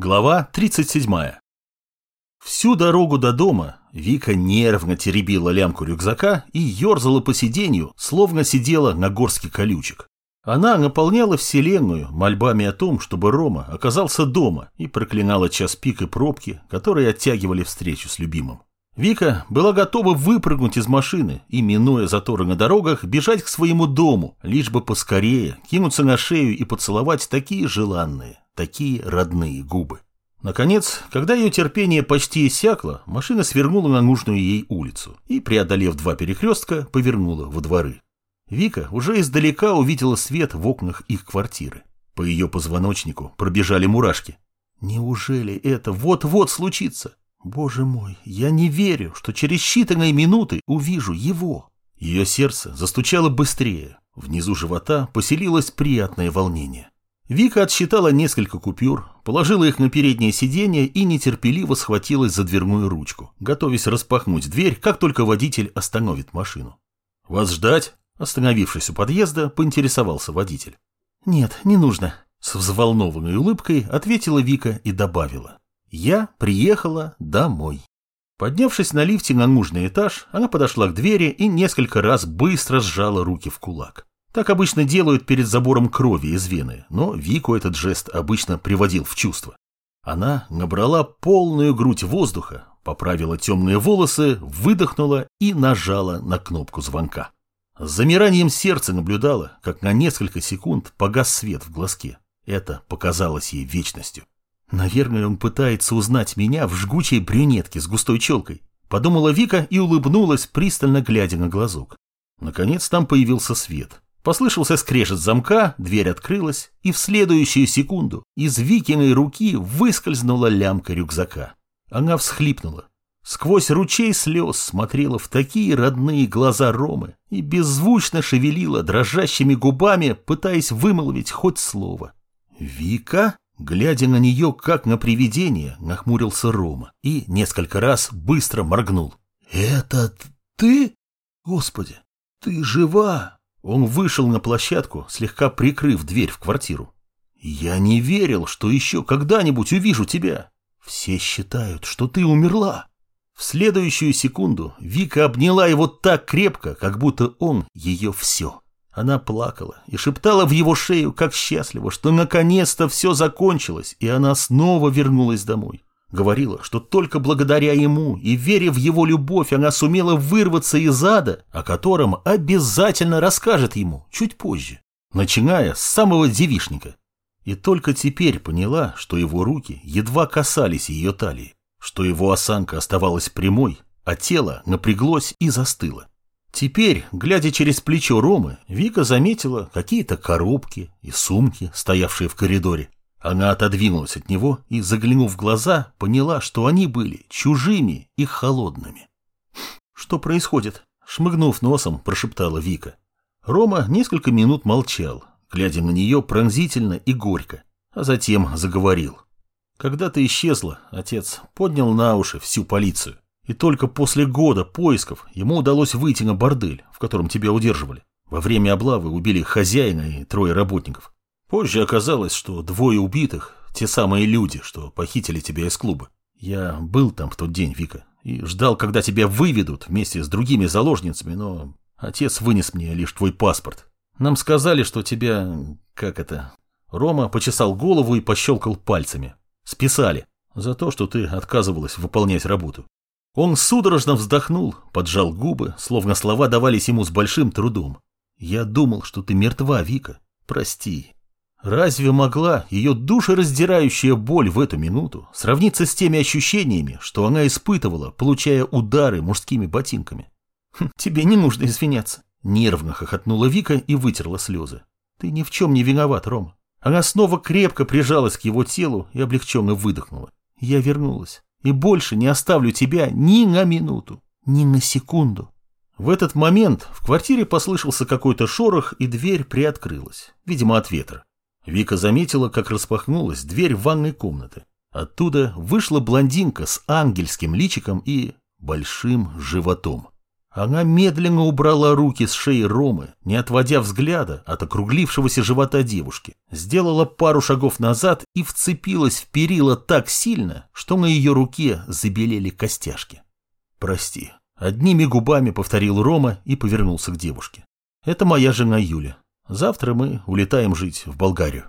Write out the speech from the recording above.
Глава 37. Всю дорогу до дома Вика нервно теребила лямку рюкзака и ерзала по сиденью, словно сидела на горске колючек. Она наполняла вселенную мольбами о том, чтобы Рома оказался дома и проклинала час пик и пробки, которые оттягивали встречу с любимым. Вика была готова выпрыгнуть из машины и, минуя заторы на дорогах, бежать к своему дому, лишь бы поскорее кинуться на шею и поцеловать такие желанные, такие родные губы. Наконец, когда ее терпение почти иссякло, машина свернула на нужную ей улицу и, преодолев два перекрестка, повернула во дворы. Вика уже издалека увидела свет в окнах их квартиры. По ее позвоночнику пробежали мурашки. Неужели это вот-вот случится? Боже мой, я не верю, что через считанные минуты увижу его. Ее сердце застучало быстрее. Внизу живота поселилось приятное волнение. Вика отсчитала несколько купюр, положила их на переднее сиденье и нетерпеливо схватилась за дверную ручку, готовясь распахнуть дверь, как только водитель остановит машину. «Вас ждать?» Остановившись у подъезда, поинтересовался водитель. «Нет, не нужно», — с взволнованной улыбкой ответила Вика и добавила. «Я приехала домой». Поднявшись на лифте на нужный этаж, она подошла к двери и несколько раз быстро сжала руки в кулак. Так обычно делают перед забором крови из вены, но Вику этот жест обычно приводил в чувство. Она набрала полную грудь воздуха, поправила темные волосы, выдохнула и нажала на кнопку звонка. С замиранием сердца наблюдала, как на несколько секунд погас свет в глазке. Это показалось ей вечностью. Наверное, он пытается узнать меня в жгучей брюнетке с густой челкой. Подумала Вика и улыбнулась, пристально глядя на глазок. Наконец там появился свет. Послышался скрежет замка, дверь открылась, и в следующую секунду из Викиной руки выскользнула лямка рюкзака. Она всхлипнула. Сквозь ручей слез смотрела в такие родные глаза Ромы и беззвучно шевелила дрожащими губами, пытаясь вымолвить хоть слово. «Вика?» Глядя на нее, как на привидение, нахмурился Рома и несколько раз быстро моргнул. «Это ты? Господи, ты жива!» Он вышел на площадку, слегка прикрыв дверь в квартиру. «Я не верил, что еще когда-нибудь увижу тебя. Все считают, что ты умерла». В следующую секунду Вика обняла его так крепко, как будто он ее все. Она плакала и шептала в его шею, как счастливо, что наконец-то все закончилось, и она снова вернулась домой. Говорила, что только благодаря ему и веря в его любовь она сумела вырваться из ада, о котором обязательно расскажет ему чуть позже, начиная с самого девишника. И только теперь поняла, что его руки едва касались ее талии, что его осанка оставалась прямой, а тело напряглось и застыло. Теперь, глядя через плечо Ромы, Вика заметила какие-то коробки и сумки, стоявшие в коридоре. Она отодвинулась от него и, заглянув в глаза, поняла, что они были чужими и холодными. «Что происходит?» — шмыгнув носом, прошептала Вика. Рома несколько минут молчал, глядя на нее пронзительно и горько, а затем заговорил. «Когда ты исчезла, отец поднял на уши всю полицию, и только после года поисков ему удалось выйти на бордель, в котором тебя удерживали. Во время облавы убили хозяина и трое работников. Позже оказалось, что двое убитых – те самые люди, что похитили тебя из клуба. Я был там в тот день, Вика, и ждал, когда тебя выведут вместе с другими заложницами, но отец вынес мне лишь твой паспорт. Нам сказали, что тебя... как это... Рома почесал голову и пощелкал пальцами. Списали за то, что ты отказывалась выполнять работу. Он судорожно вздохнул, поджал губы, словно слова давались ему с большим трудом. «Я думал, что ты мертва, Вика. Прости, Разве могла ее душераздирающая боль в эту минуту сравниться с теми ощущениями, что она испытывала, получая удары мужскими ботинками? «Хм, «Тебе не нужно извиняться», — нервно хохотнула Вика и вытерла слезы. «Ты ни в чем не виноват, Рома». Она снова крепко прижалась к его телу и облегченно выдохнула. «Я вернулась и больше не оставлю тебя ни на минуту, ни на секунду». В этот момент в квартире послышался какой-то шорох, и дверь приоткрылась, видимо, от ветра. Вика заметила, как распахнулась дверь ванной комнаты. Оттуда вышла блондинка с ангельским личиком и большим животом. Она медленно убрала руки с шеи Ромы, не отводя взгляда от округлившегося живота девушки, сделала пару шагов назад и вцепилась в перила так сильно, что на ее руке забелели костяшки. «Прости», — одними губами повторил Рома и повернулся к девушке. «Это моя жена Юля. Завтра мы улетаем жить в Болгарию».